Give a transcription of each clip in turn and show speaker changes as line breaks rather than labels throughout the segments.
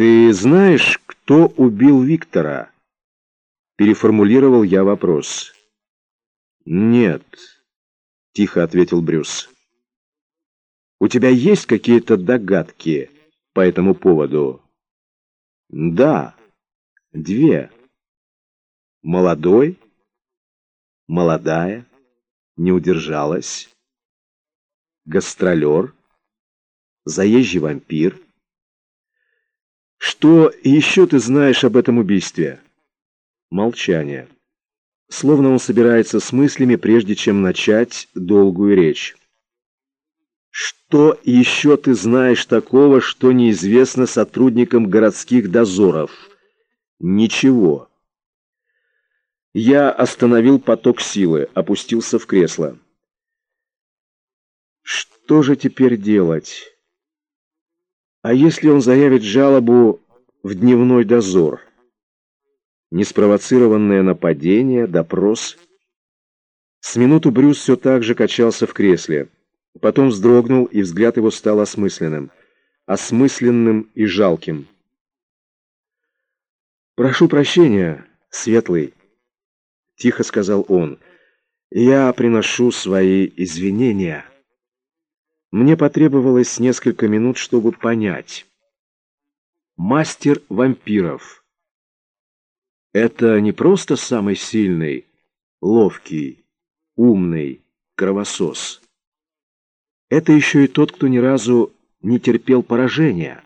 «Ты знаешь, кто убил Виктора?» Переформулировал я вопрос. «Нет», — тихо ответил Брюс. «У тебя есть какие-то догадки по этому поводу?» «Да, две. Молодой, молодая, не удержалась, гастролер, заезжий вампир». «Что еще ты знаешь об этом убийстве?» Молчание. Словно он собирается с мыслями, прежде чем начать долгую речь. «Что еще ты знаешь такого, что неизвестно сотрудникам городских дозоров?» «Ничего». Я остановил поток силы, опустился в кресло. «Что же теперь делать? А если он заявит жалобу в дневной дозор?» неспровоцированное нападение, допрос. С минуту Брюс все так же качался в кресле. Потом вздрогнул, и взгляд его стал осмысленным. Осмысленным и жалким. «Прошу прощения, Светлый», — тихо сказал он. «Я приношу свои извинения». Мне потребовалось несколько минут, чтобы понять. Мастер вампиров — это не просто самый сильный, ловкий, умный кровосос. Это еще и тот, кто ни разу не терпел поражения.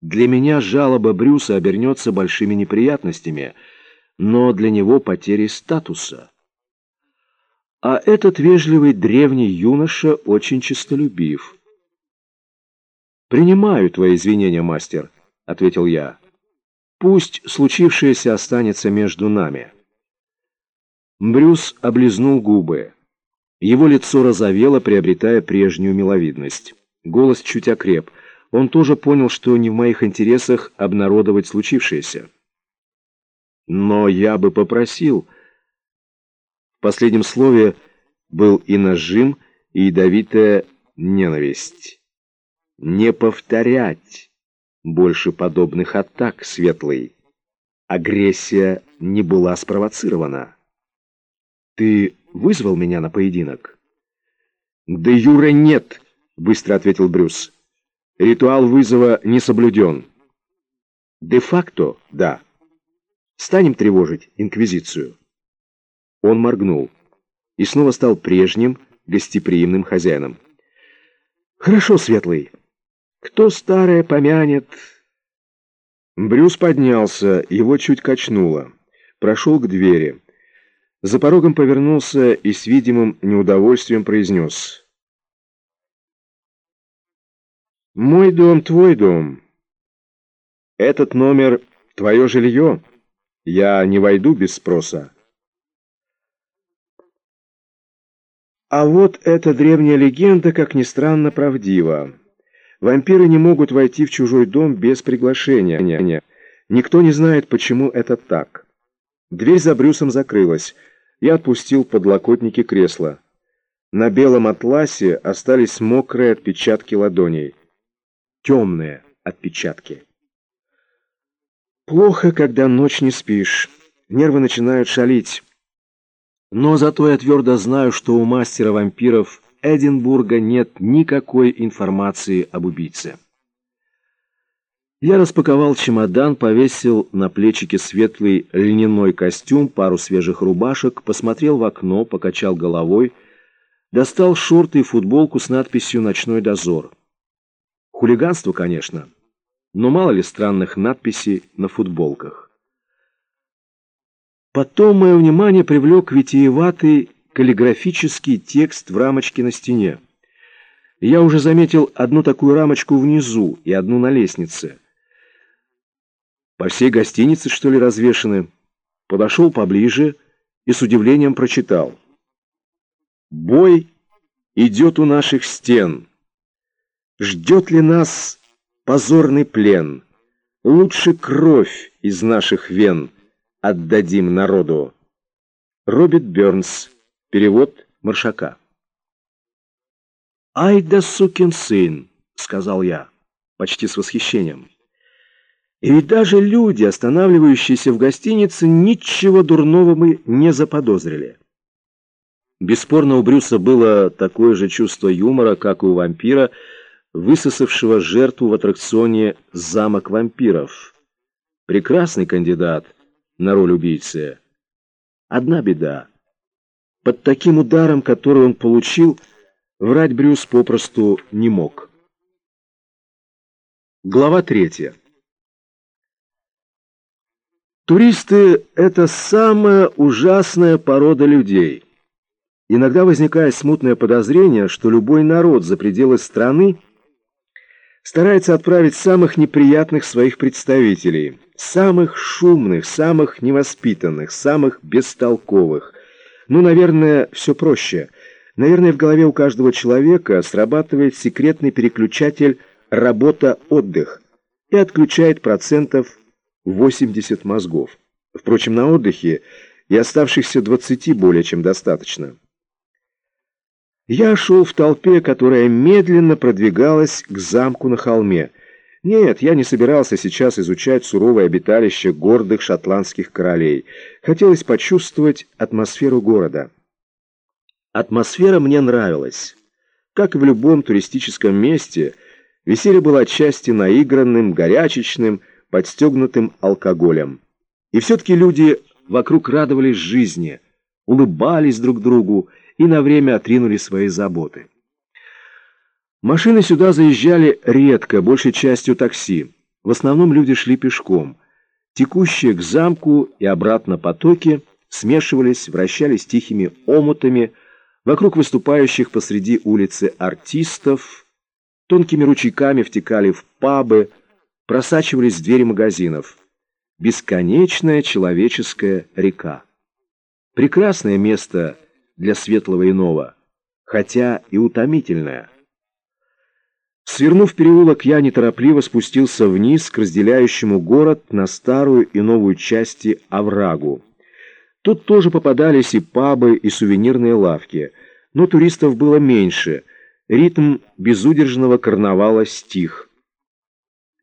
Для меня жалоба Брюса обернется большими неприятностями, но для него потерей статуса. А этот вежливый древний юноша очень честолюбив. «Принимаю твои извинения, мастер», — ответил я. Пусть случившееся останется между нами. Брюс облизнул губы. Его лицо розовело, приобретая прежнюю миловидность. Голос чуть окреп. Он тоже понял, что не в моих интересах обнародовать случившееся. Но я бы попросил... Последнем слове был и нажим, и ядовитая ненависть. Не повторять больше подобных атак, Светлый. Агрессия не была спровоцирована. Ты вызвал меня на поединок? Да Юра нет, быстро ответил Брюс. Ритуал вызова не соблюден. Де-факто, да. Станем тревожить Инквизицию. Он моргнул и снова стал прежним гостеприимным хозяином. Хорошо, Светлый. Кто старое помянет? Брюс поднялся, его чуть качнуло. Прошел к двери. За порогом повернулся и с видимым неудовольствием произнес. «Мой дом, твой дом. Этот номер — твое жилье. Я не войду без спроса». А вот эта древняя легенда, как ни странно, правдива. Вампиры не могут войти в чужой дом без приглашения. Никто не знает, почему это так. Дверь за Брюсом закрылась. Я отпустил подлокотники кресла. На белом атласе остались мокрые отпечатки ладоней. Темные отпечатки. Плохо, когда ночь не спишь. Нервы начинают шалить. Но зато я твердо знаю, что у мастера вампиров Эдинбурга нет никакой информации об убийце. Я распаковал чемодан, повесил на плечики светлый льняной костюм, пару свежих рубашек, посмотрел в окно, покачал головой, достал шорты и футболку с надписью «Ночной дозор». Хулиганство, конечно, но мало ли странных надписей на футболках. Потом мое внимание привлек витиеватый каллиграфический текст в рамочке на стене. Я уже заметил одну такую рамочку внизу и одну на лестнице. По всей гостинице, что ли, развешаны? Подошел поближе и с удивлением прочитал. «Бой идет у наших стен. Ждет ли нас позорный плен? Лучше кровь из наших вен отдадим народу». Роберт Бернс Перевод Маршака. «Ай да сукин сын!» — сказал я, почти с восхищением. И ведь даже люди, останавливающиеся в гостинице, ничего дурного мы не заподозрили. Бесспорно, у Брюса было такое же чувство юмора, как и у вампира, высосавшего жертву в аттракционе «Замок вампиров». Прекрасный кандидат на роль убийцы. Одна беда. Под таким ударом, который он получил, врать Брюс попросту не мог. Глава третья. Туристы — это самая ужасная порода людей. Иногда возникает смутное подозрение, что любой народ за пределы страны старается отправить самых неприятных своих представителей, самых шумных, самых невоспитанных, самых бестолковых. Ну, наверное, все проще. Наверное, в голове у каждого человека срабатывает секретный переключатель «работа-отдых» и отключает процентов 80 мозгов. Впрочем, на отдыхе и оставшихся 20 более чем достаточно. Я шел в толпе, которая медленно продвигалась к замку на холме. Нет, я не собирался сейчас изучать суровое обиталище гордых шотландских королей. Хотелось почувствовать атмосферу города. Атмосфера мне нравилась. Как и в любом туристическом месте, веселье было отчасти наигранным, горячечным, подстегнутым алкоголем. И все-таки люди вокруг радовались жизни, улыбались друг другу и на время отринули свои заботы. Машины сюда заезжали редко, большей частью такси. В основном люди шли пешком. Текущие к замку и обратно потоки смешивались, вращались тихими омутами вокруг выступающих посреди улицы артистов, тонкими ручейками втекали в пабы, просачивались в двери магазинов. Бесконечная человеческая река. Прекрасное место для светлого иного, хотя и утомительное. Свернув переулок, я неторопливо спустился вниз к разделяющему город на старую и новую части оврагу. Тут тоже попадались и пабы, и сувенирные лавки, но туристов было меньше, ритм безудержного карнавала стих.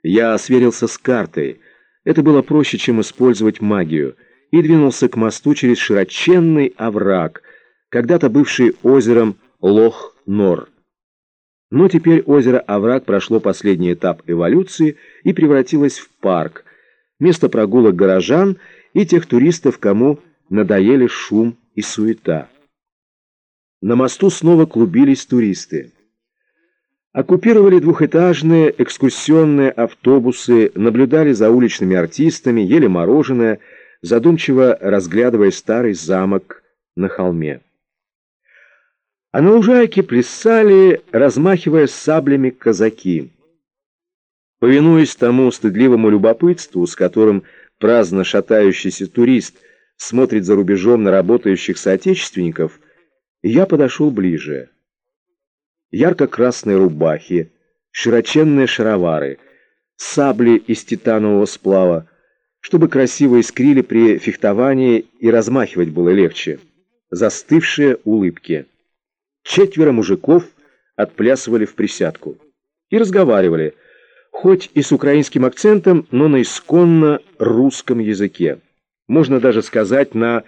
Я сверился с картой. Это было проще, чем использовать магию, и двинулся к мосту через широченный овраг, когда-то бывший озером Лох-Нор. Но теперь озеро Овраг прошло последний этап эволюции и превратилось в парк, место прогулок горожан и тех туристов, кому надоели шум и суета. На мосту снова клубились туристы. Оккупировали двухэтажные экскурсионные автобусы, наблюдали за уличными артистами, ели мороженое, задумчиво разглядывая старый замок на холме. А на лужайке плясали, размахивая саблями казаки. Повинуясь тому стыдливому любопытству, с которым праздно шатающийся турист смотрит за рубежом на работающих соотечественников, я подошел ближе ярко-красные рубахи, широченные шаровары, сабли из титанового сплава, чтобы красиво искрили при фехтовании и размахивать было легче. Застывшие улыбки. Четверо мужиков отплясывали в присядку и разговаривали, хоть и с украинским акцентом, но на исконно русском языке. Можно даже сказать на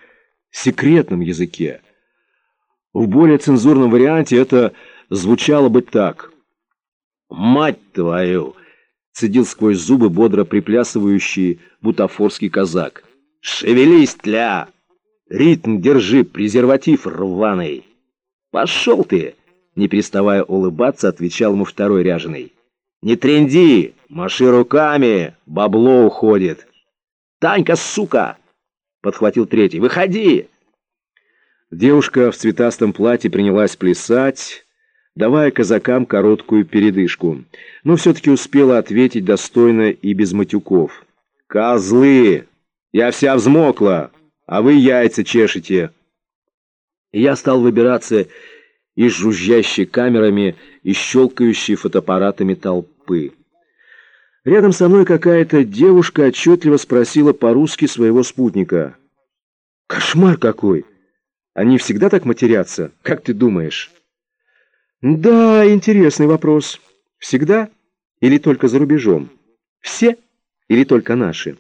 секретном языке. В более цензурном варианте это звучало бы так. «Мать твою!» — цедил сквозь зубы бодро приплясывающий бутафорский казак. «Шевелись, тля! Ритм держи, презерватив рваный!» «Пошел ты!» — не переставая улыбаться, отвечал ему второй ряженый. «Не тренди! Маши руками! Бабло уходит!» «Танька, сука!» — подхватил третий. «Выходи!» Девушка в цветастом платье принялась плясать, давая казакам короткую передышку, но все-таки успела ответить достойно и без матюков. «Козлы! Я вся взмокла, а вы яйца чешете!» Я стал выбираться из жужжащей камерами и щелкающей фотоаппаратами толпы. Рядом со мной какая-то девушка отчетливо спросила по-русски своего спутника. «Кошмар какой! Они всегда так матерятся, как ты думаешь?» «Да, интересный вопрос. Всегда или только за рубежом?» «Все Или только наши?